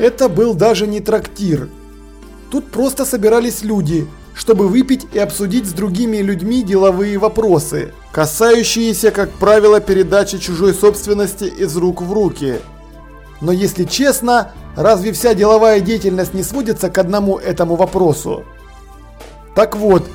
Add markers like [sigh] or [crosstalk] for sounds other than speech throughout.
Это был даже не трактир. Тут просто собирались люди, чтобы выпить и обсудить с другими людьми деловые вопросы, касающиеся, как правило, передачи чужой собственности из рук в руки. Но если честно, разве вся деловая деятельность не сводится к одному этому вопросу? Так вот,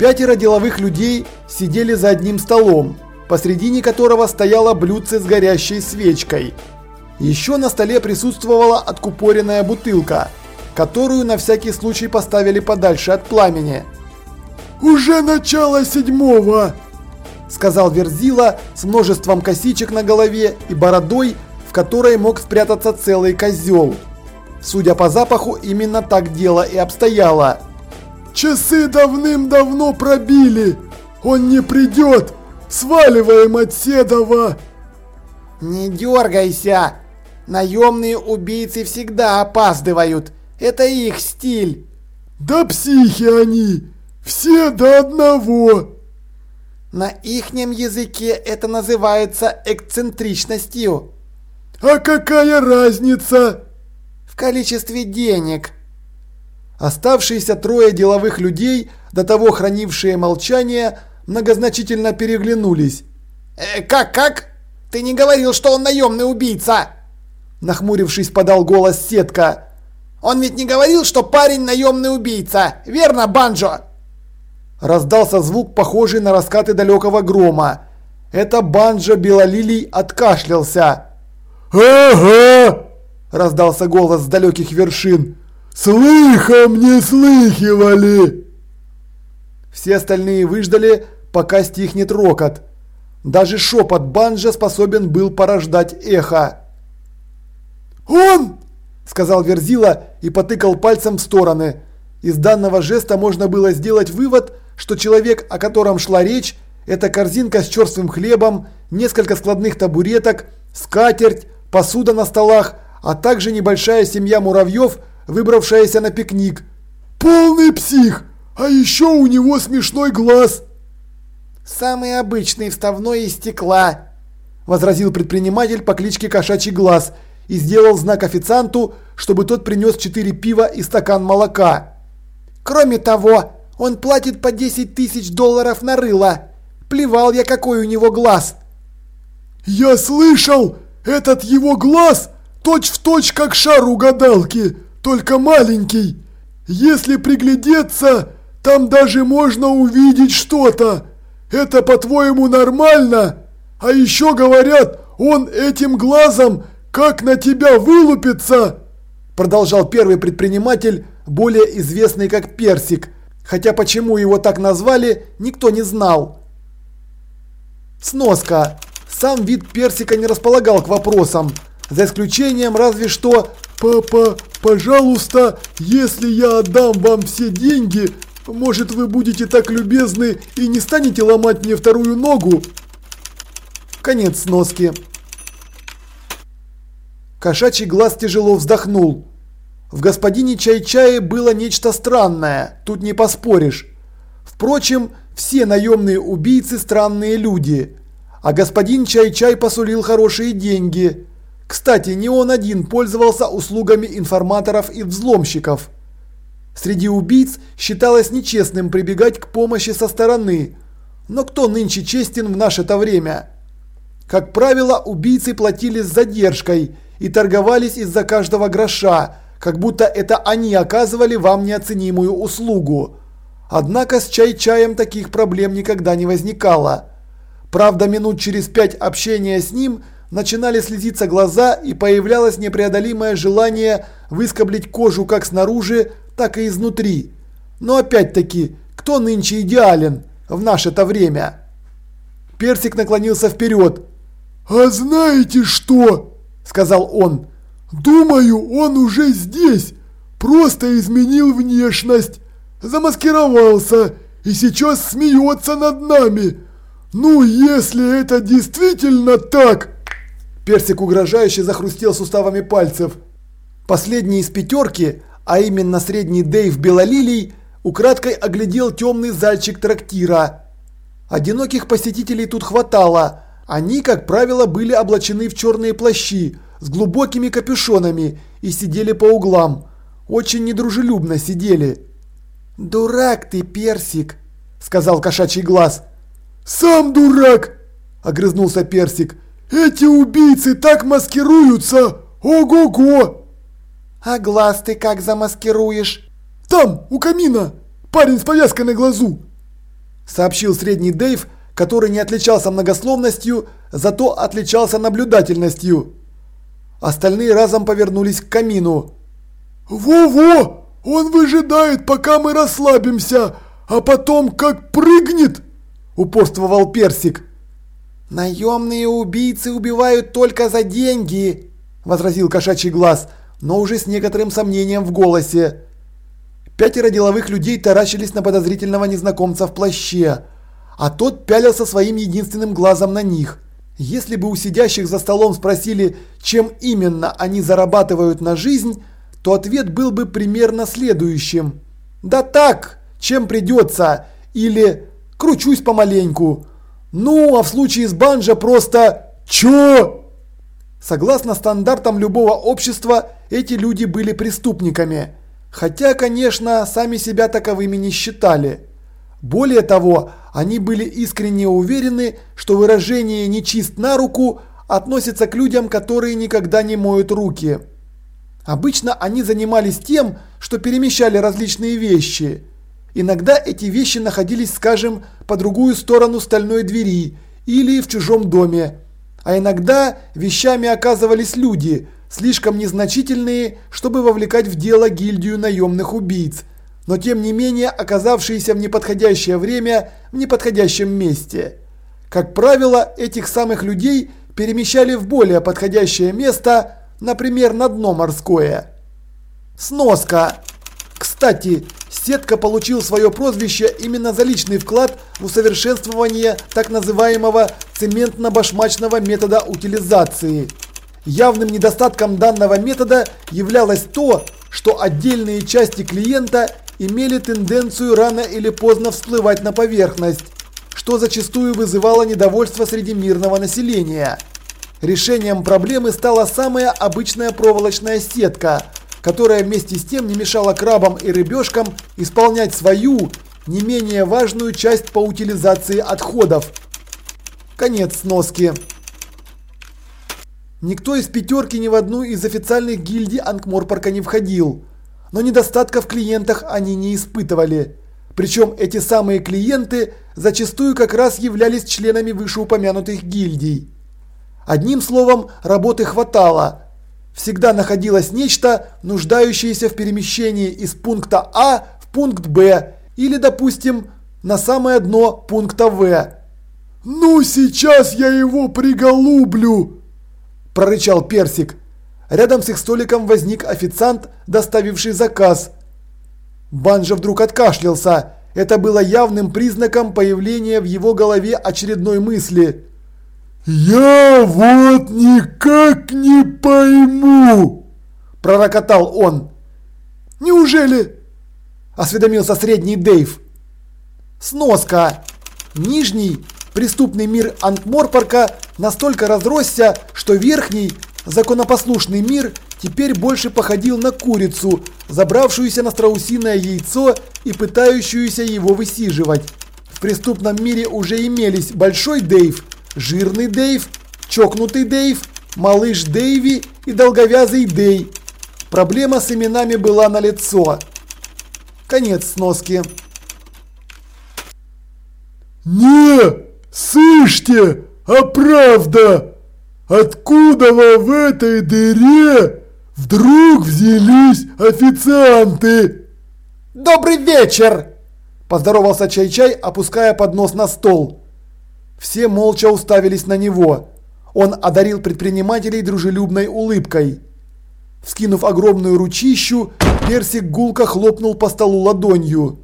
пятеро деловых людей сидели за одним столом, посредине которого стояло блюдце с горящей свечкой. Еще на столе присутствовала откупоренная бутылка, которую на всякий случай поставили подальше от пламени. «Уже начало седьмого!» сказал Верзила с множеством косичек на голове и бородой, в которой мог спрятаться целый козел. Судя по запаху, именно так дело и обстояло. «Часы давным-давно пробили! Он не придет! Сваливаем от Седова!» «Не дергайся! Наемные убийцы всегда опаздывают! Это их стиль!» «Да психи они! Все до одного!» На ихнем языке это называется эксцентричностью. А какая разница? В количестве денег. Оставшиеся трое деловых людей, до того хранившие молчание, многозначительно переглянулись. «Э, «Как, как? Ты не говорил, что он наемный убийца?» Нахмурившись, подал голос Сетка. «Он ведь не говорил, что парень наемный убийца, верно, Банджо?» Раздался звук, похожий на раскаты далекого грома. Это Банджо Белолилий откашлялся. «Ага!» – раздался голос с далеких вершин. «Слыхом не слыхивали!» Все остальные выждали, пока стихнет рокот. Даже шепот банджа способен был порождать эхо. «Он!» – сказал Верзила и потыкал пальцем в стороны. Из данного жеста можно было сделать вывод, что человек, о котором шла речь, это корзинка с черствым хлебом, несколько складных табуреток, скатерть, посуда на столах, а также небольшая семья муравьев, выбравшаяся на пикник. «Полный псих! А еще у него смешной глаз!» «Самый обычный вставной из стекла», – возразил предприниматель по кличке Кошачий Глаз и сделал знак официанту, чтобы тот принес четыре пива и стакан молока. «Кроме того, он платит по 10 тысяч долларов на рыло. Плевал я, какой у него глаз!» «Я слышал!» Этот его глаз точь-в-точь точь как шар у гадалки, только маленький. Если приглядеться, там даже можно увидеть что-то. Это, по-твоему, нормально? А еще говорят, он этим глазом как на тебя вылупится!» Продолжал первый предприниматель, более известный как Персик, хотя почему его так назвали, никто не знал. Сноска. Сам вид персика не располагал к вопросам, за исключением разве что «Папа, пожалуйста, если я отдам вам все деньги, может вы будете так любезны и не станете ломать мне вторую ногу?» Конец сноски. Кошачий глаз тяжело вздохнул. В господине Чай-Чае было нечто странное, тут не поспоришь. Впрочем, все наемные убийцы странные люди. А господин Чай-Чай посулил хорошие деньги. Кстати, не он один пользовался услугами информаторов и взломщиков. Среди убийц считалось нечестным прибегать к помощи со стороны. Но кто нынче честен в наше-то время? Как правило, убийцы платили с задержкой и торговались из-за каждого гроша, как будто это они оказывали вам неоценимую услугу. Однако с чай-чаем таких проблем никогда не возникало. Правда, минут через пять общения с ним начинали слезиться глаза и появлялось непреодолимое желание выскоблить кожу как снаружи, так и изнутри. Но опять-таки, кто нынче идеален в наше-то время? Персик наклонился вперед. «А знаете что?» – сказал он. «Думаю, он уже здесь, просто изменил внешность, замаскировался и сейчас смеется над нами». «Ну, если это действительно так!» Персик угрожающе захрустел суставами пальцев. Последний из пятерки, а именно средний Дэйв Белолилий, украдкой оглядел темный зальчик трактира. Одиноких посетителей тут хватало. Они, как правило, были облачены в черные плащи, с глубокими капюшонами и сидели по углам. Очень недружелюбно сидели. «Дурак ты, Персик!» – сказал кошачий глаз. «Сам дурак!» – огрызнулся Персик. «Эти убийцы так маскируются! Ого-го!» «А глаз ты как замаскируешь?» «Там, у камина! Парень с повязкой на глазу!» Сообщил средний Дэйв, который не отличался многословностью, зато отличался наблюдательностью. Остальные разом повернулись к камину. «Во-во! Он выжидает, пока мы расслабимся, а потом как прыгнет!» Упорствовал Персик. «Наемные убийцы убивают только за деньги!» Возразил кошачий глаз, но уже с некоторым сомнением в голосе. Пятеро деловых людей таращились на подозрительного незнакомца в плаще, а тот пялился своим единственным глазом на них. Если бы у сидящих за столом спросили, чем именно они зарабатывают на жизнь, то ответ был бы примерно следующим. «Да так, чем придется» или «кручусь помаленьку». Ну, а в случае с банджо просто «Чё?». Согласно стандартам любого общества, эти люди были преступниками. Хотя, конечно, сами себя таковыми не считали. Более того, они были искренне уверены, что выражение «нечист на руку» относится к людям, которые никогда не моют руки. Обычно они занимались тем, что перемещали различные вещи. Иногда эти вещи находились, скажем, по другую сторону стальной двери или в чужом доме. А иногда вещами оказывались люди, слишком незначительные, чтобы вовлекать в дело гильдию наемных убийц – но тем не менее оказавшиеся в неподходящее время в неподходящем месте. Как правило, этих самых людей перемещали в более подходящее место, например, на дно морское. Сноска. Кстати, Сетка получил свое прозвище именно за личный вклад в усовершенствование так называемого цементно-башмачного метода утилизации. Явным недостатком данного метода являлось то, что отдельные части клиента имели тенденцию рано или поздно всплывать на поверхность, что зачастую вызывало недовольство среди мирного населения. Решением проблемы стала самая обычная проволочная сетка, которая вместе с тем не мешала крабам и рыбешкам исполнять свою, не менее важную часть по утилизации отходов. Конец сноски. Никто из пятерки ни в одну из официальных гильдий Анкморпорка не входил но недостатка в клиентах они не испытывали. Причем эти самые клиенты зачастую как раз являлись членами вышеупомянутых гильдий. Одним словом, работы хватало. Всегда находилось нечто, нуждающееся в перемещении из пункта А в пункт Б или, допустим, на самое дно пункта В. «Ну, сейчас я его приголублю!» – прорычал Персик. Рядом с их столиком возник официант, доставивший заказ. Банжа вдруг откашлялся. Это было явным признаком появления в его голове очередной мысли. «Я вот никак не пойму!» – пророкотал он. «Неужели?» – осведомился средний Дейв. Сноска. Нижний, преступный мир Антморпорка настолько разросся, что верхний – законопослушный мир теперь больше походил на курицу, забравшуюся на страусиное яйцо и пытающуюся его высиживать. В преступном мире уже имелись Большой Дейв, Жирный Дейв, Чокнутый Дейв, Малыш Дейви и Долговязый Дей. Проблема с именами была налицо. Конец сноски. «Не, слышьте, а правда!» Откуда в этой дыре вдруг взялись официанты? Добрый вечер! Поздоровался Чай-Чай, опуская поднос на стол. Все молча уставились на него. Он одарил предпринимателей дружелюбной улыбкой. Скинув огромную ручищу, Персик гулко хлопнул по столу ладонью.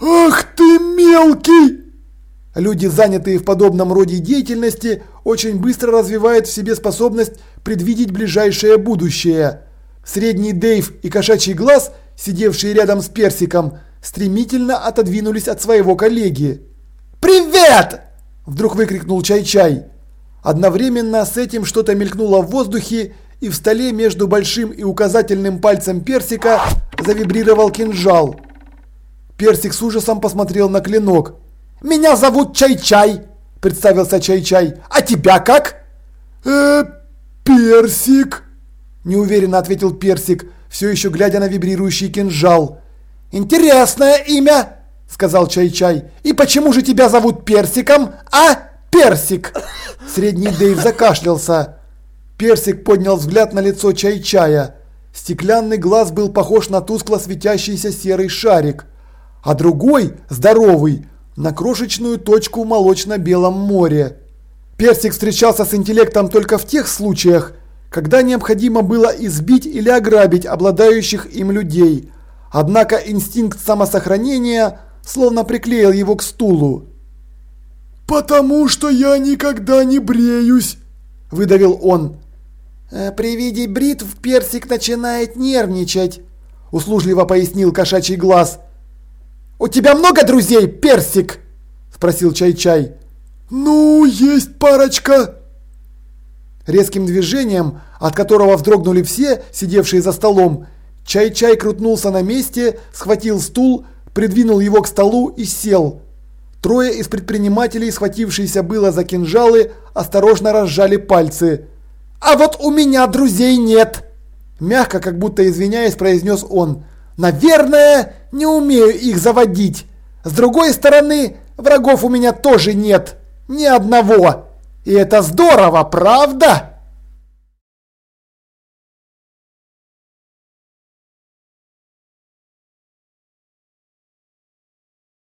«Ах ты мелкий!» Люди, занятые в подобном роде деятельности, очень быстро развивают в себе способность предвидеть ближайшее будущее. Средний Дейв и кошачий глаз, сидевшие рядом с Персиком, стремительно отодвинулись от своего коллеги. «Привет!» – вдруг выкрикнул Чай-Чай. Одновременно с этим что-то мелькнуло в воздухе, и в столе между большим и указательным пальцем персика завибрировал кинжал. Персик с ужасом посмотрел на клинок. «Меня зовут Чай-Чай!» – представился Чай-Чай. «А тебя как?» «Э, Персик!» – неуверенно ответил Персик, все еще глядя на вибрирующий кинжал. «Интересное имя!» – сказал Чай-Чай. «И почему же тебя зовут Персиком, а, Персик?» [laughs] Средний Дэйв закашлялся. Персик поднял взгляд на лицо Чай-Чая. Стеклянный глаз был похож на тускло светящийся серый шарик, а другой, здоровый, на крошечную точку в молочно-белом море. Персик встречался с интеллектом только в тех случаях, когда необходимо было избить или ограбить обладающих им людей. Однако инстинкт самосохранения словно приклеил его к стулу. «Потому что я никогда не бреюсь», – выдавил он. «Э, «При виде бритв Персик начинает нервничать», – услужливо пояснил кошачий глаз. «У тебя много друзей, Персик?» – спросил Чай-Чай. «Ну, есть парочка». Резким движением, от которого вздрогнули все, сидевшие за столом, Чай-Чай крутнулся на месте, схватил стул, придвинул его к столу и сел. Трое из предпринимателей, схватившиеся было за кинжалы, осторожно разжали пальцы. «А вот у меня друзей нет!» Мягко, как будто извиняясь, произнес он. «Наверное, не умею их заводить. С другой стороны, врагов у меня тоже нет. Ни одного. И это здорово, правда?»